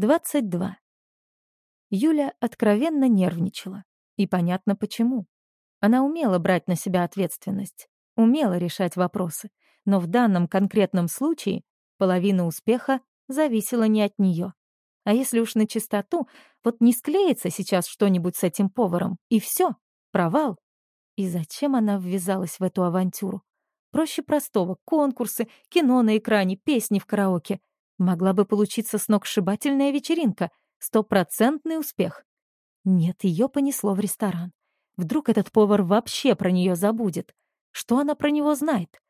22. Юля откровенно нервничала. И понятно почему. Она умела брать на себя ответственность, умела решать вопросы, но в данном конкретном случае половина успеха зависела не от нее. А если уж на чистоту, вот не склеится сейчас что-нибудь с этим поваром, и все, провал. И зачем она ввязалась в эту авантюру? Проще простого — конкурсы, кино на экране, песни в караоке. Могла бы получиться сногсшибательная вечеринка, стопроцентный успех. Нет, ее понесло в ресторан. Вдруг этот повар вообще про нее забудет? Что она про него знает?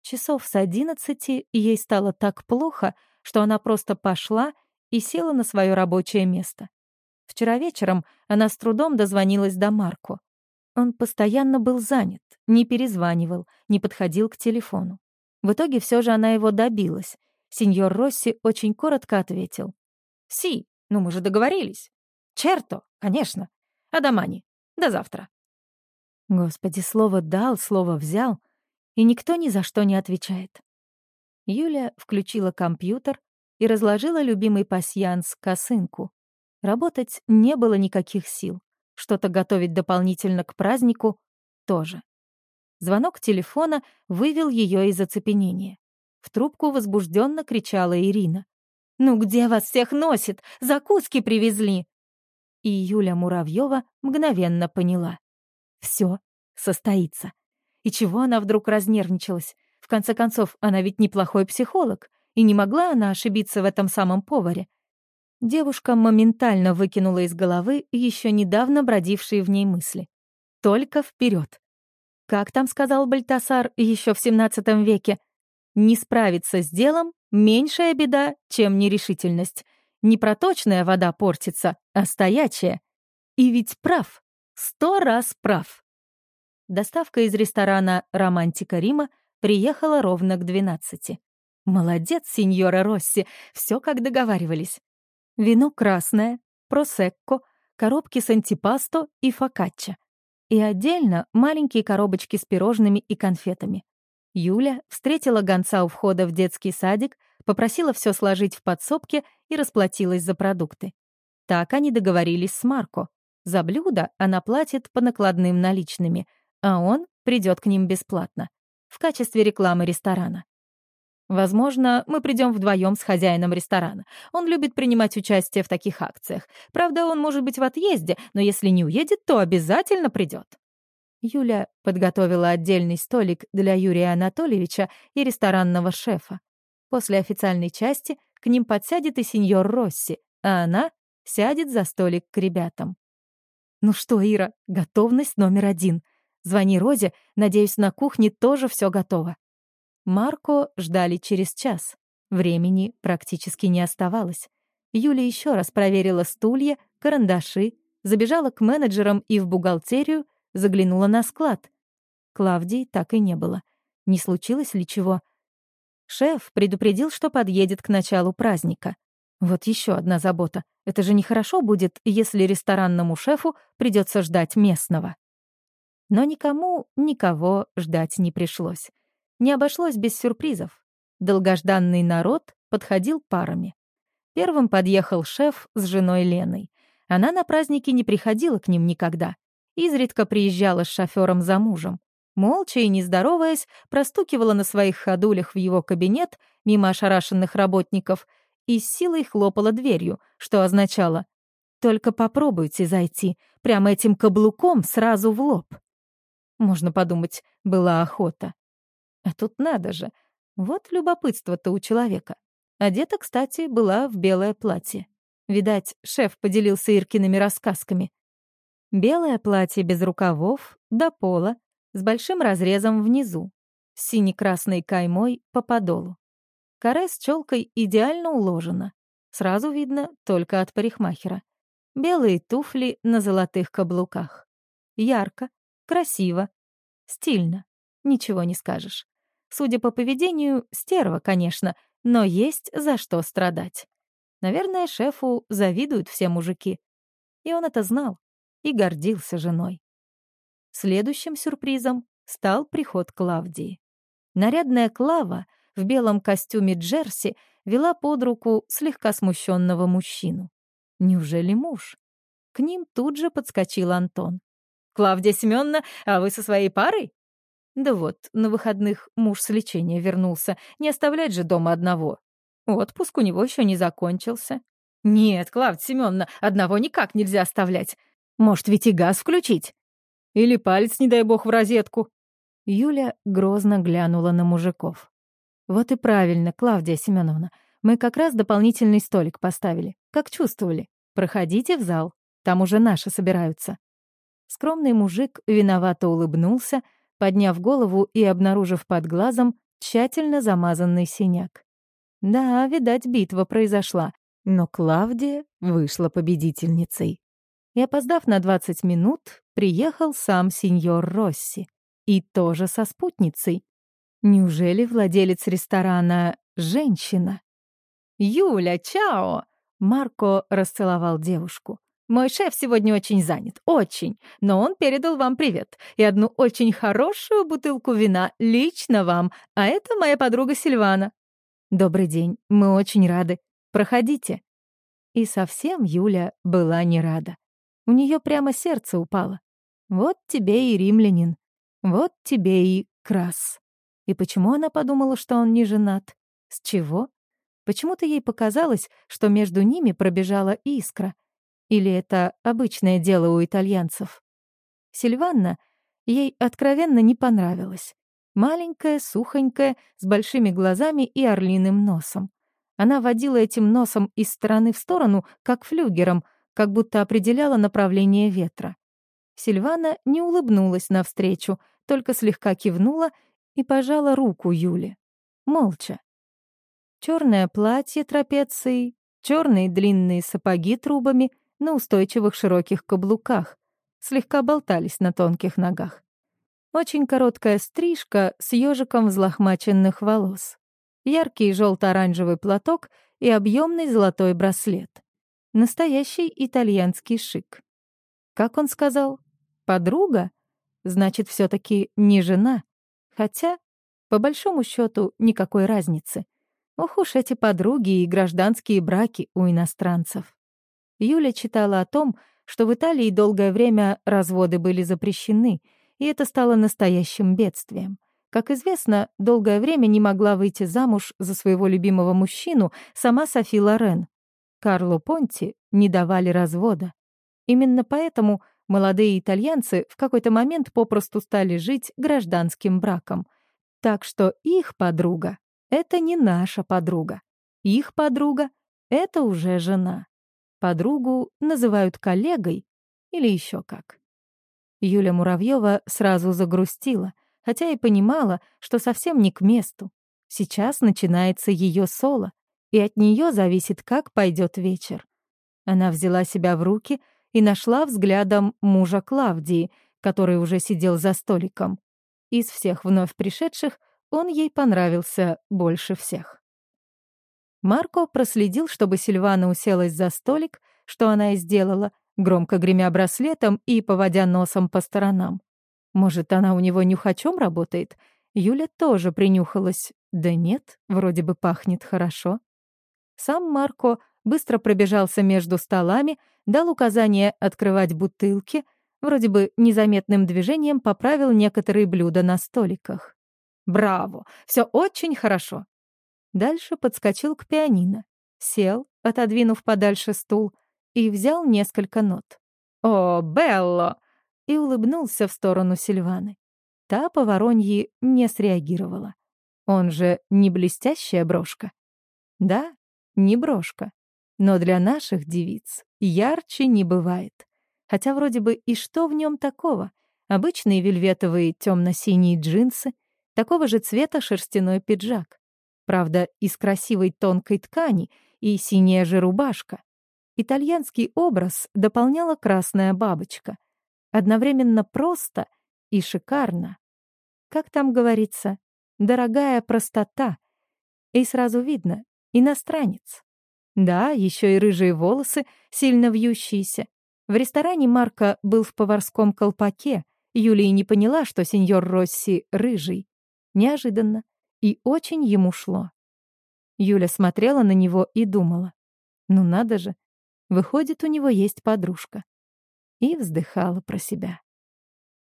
Часов с одиннадцати ей стало так плохо, что она просто пошла и села на свое рабочее место. Вчера вечером она с трудом дозвонилась до Марку. Он постоянно был занят, не перезванивал, не подходил к телефону. В итоге все же она его добилась. Сеньор Росси очень коротко ответил. «Си, ну мы же договорились. Черто, конечно. Адамани, до завтра». Господи, слово дал, слово взял, и никто ни за что не отвечает. Юля включила компьютер и разложила любимый пасьянс косынку. Работать не было никаких сил. Что-то готовить дополнительно к празднику тоже. Звонок телефона вывел ее из оцепенения. В трубку возбужденно кричала Ирина. «Ну где вас всех носит? Закуски привезли!» И Юля Муравьева мгновенно поняла. Все состоится. И чего она вдруг разнервничалась? В конце концов, она ведь неплохой психолог, и не могла она ошибиться в этом самом поваре. Девушка моментально выкинула из головы еще недавно бродившие в ней мысли. Только вперед. Как там сказал Бальтасар еще в XVII веке? Не справиться с делом — меньшая беда, чем нерешительность. Не проточная вода портится, а стоячая. И ведь прав. Сто раз прав. Доставка из ресторана «Романтика Рима» приехала ровно к двенадцати. Молодец, сеньора Росси, все как договаривались. Вино красное, просекко, коробки с антипасто и фокаччо. И отдельно маленькие коробочки с пирожными и конфетами. Юля встретила гонца у входа в детский садик, попросила все сложить в подсобке и расплатилась за продукты. Так они договорились с Марко. За блюдо она платит по накладным наличными, а он придет к ним бесплатно, в качестве рекламы ресторана. Возможно, мы придем вдвоем с хозяином ресторана. Он любит принимать участие в таких акциях. Правда, он может быть в отъезде, но если не уедет, то обязательно придет. Юля подготовила отдельный столик для Юрия Анатольевича и ресторанного шефа. После официальной части к ним подсядет и сеньор Росси, а она сядет за столик к ребятам. «Ну что, Ира, готовность номер один. Звони Розе, надеюсь, на кухне тоже все готово». Марко ждали через час. Времени практически не оставалось. Юля еще раз проверила стулья, карандаши, забежала к менеджерам и в бухгалтерию, заглянула на склад. Клавдии так и не было. Не случилось ли чего? Шеф предупредил, что подъедет к началу праздника. Вот еще одна забота. Это же нехорошо будет, если ресторанному шефу придется ждать местного. Но никому никого ждать не пришлось. Не обошлось без сюрпризов. Долгожданный народ подходил парами. Первым подъехал шеф с женой Леной. Она на праздники не приходила к ним никогда. Изредка приезжала с шофером за мужем. Молча и не здороваясь, простукивала на своих ходулях в его кабинет мимо ошарашенных работников и с силой хлопала дверью, что означало «Только попробуйте зайти, прямо этим каблуком сразу в лоб». Можно подумать, была охота. А тут надо же. Вот любопытство-то у человека. Одета, кстати, была в белое платье. Видать, шеф поделился Иркиными рассказками. Белое платье без рукавов, до пола, с большим разрезом внизу, с сине-красной каймой по подолу. Каре с челкой идеально уложена. Сразу видно только от парикмахера. Белые туфли на золотых каблуках. Ярко, красиво, стильно. Ничего не скажешь. Судя по поведению, стерва, конечно, но есть за что страдать. Наверное, шефу завидуют все мужики. И он это знал и гордился женой. Следующим сюрпризом стал приход Клавдии. Нарядная Клава в белом костюме джерси вела под руку слегка смущенного мужчину. Неужели муж? К ним тут же подскочил Антон. «Клавдия Семеновна, а вы со своей парой?» «Да вот, на выходных муж с лечения вернулся. Не оставлять же дома одного. Отпуск у него еще не закончился». «Нет, Клавдия Семеновна, одного никак нельзя оставлять. Может, ведь и газ включить? Или палец, не дай бог, в розетку?» Юля грозно глянула на мужиков. «Вот и правильно, Клавдия Семеновна. Мы как раз дополнительный столик поставили. Как чувствовали? Проходите в зал. Там уже наши собираются». Скромный мужик виновато улыбнулся, подняв голову и обнаружив под глазом тщательно замазанный синяк. Да, видать, битва произошла, но Клавдия вышла победительницей. И, опоздав на 20 минут, приехал сам сеньор Росси. И тоже со спутницей. Неужели владелец ресторана — женщина? «Юля, чао!» Марко расцеловал девушку. «Мой шеф сегодня очень занят, очень, но он передал вам привет и одну очень хорошую бутылку вина лично вам, а это моя подруга Сильвана». «Добрый день, мы очень рады. Проходите». И совсем Юля была не рада. У нее прямо сердце упало. Вот тебе и римлянин, вот тебе и крас. И почему она подумала, что он не женат? С чего? Почему-то ей показалось, что между ними пробежала искра. Или это обычное дело у итальянцев? Сильванна ей откровенно не понравилась. Маленькая, сухонькая, с большими глазами и орлиным носом. Она водила этим носом из стороны в сторону, как флюгером, как будто определяла направление ветра. Сильвана не улыбнулась навстречу, только слегка кивнула и пожала руку Юле. Молча. Черное платье трапецией, черные длинные сапоги трубами на устойчивых широких каблуках, слегка болтались на тонких ногах. Очень короткая стрижка с ежиком взлохмаченных волос. Яркий желто-оранжевый платок и объемный золотой браслет. Настоящий итальянский шик. Как он сказал? Подруга? Значит, все таки не жена. Хотя, по большому счету, никакой разницы. Ох уж эти подруги и гражданские браки у иностранцев. Юля читала о том, что в Италии долгое время разводы были запрещены, и это стало настоящим бедствием. Как известно, долгое время не могла выйти замуж за своего любимого мужчину сама Софи Лорен. Карло Понти не давали развода. Именно поэтому молодые итальянцы в какой-то момент попросту стали жить гражданским браком. Так что их подруга это не наша подруга. Их подруга — это уже жена. Подругу называют коллегой или еще как. Юля Муравьева сразу загрустила, хотя и понимала, что совсем не к месту. Сейчас начинается ее соло, и от нее зависит, как пойдет вечер. Она взяла себя в руки и нашла взглядом мужа Клавдии, который уже сидел за столиком. Из всех вновь пришедших он ей понравился больше всех. Марко проследил, чтобы Сильвана уселась за столик, что она и сделала, громко гремя браслетом и поводя носом по сторонам. Может, она у него нюхачом работает? Юля тоже принюхалась. Да нет, вроде бы пахнет хорошо. Сам Марко быстро пробежался между столами, дал указание открывать бутылки, вроде бы незаметным движением поправил некоторые блюда на столиках. Браво! Все очень хорошо. Дальше подскочил к пианино, сел, отодвинув подальше стул, и взял несколько нот. «О, Белло!» и улыбнулся в сторону Сильваны. Та по вороньи не среагировала. Он же не блестящая брошка. Да, не брошка. Но для наших девиц ярче не бывает. Хотя вроде бы и что в нем такого? Обычные вельветовые темно-синие джинсы — Такого же цвета шерстяной пиджак. Правда, из красивой тонкой ткани и синяя же рубашка. Итальянский образ дополняла красная бабочка. Одновременно просто и шикарно. Как там говорится, дорогая простота. И сразу видно, иностранец. Да, еще и рыжие волосы, сильно вьющиеся. В ресторане Марка был в поварском колпаке. Юлия не поняла, что сеньор Росси рыжий. Неожиданно. И очень ему шло. Юля смотрела на него и думала. Ну надо же, выходит, у него есть подружка. И вздыхала про себя.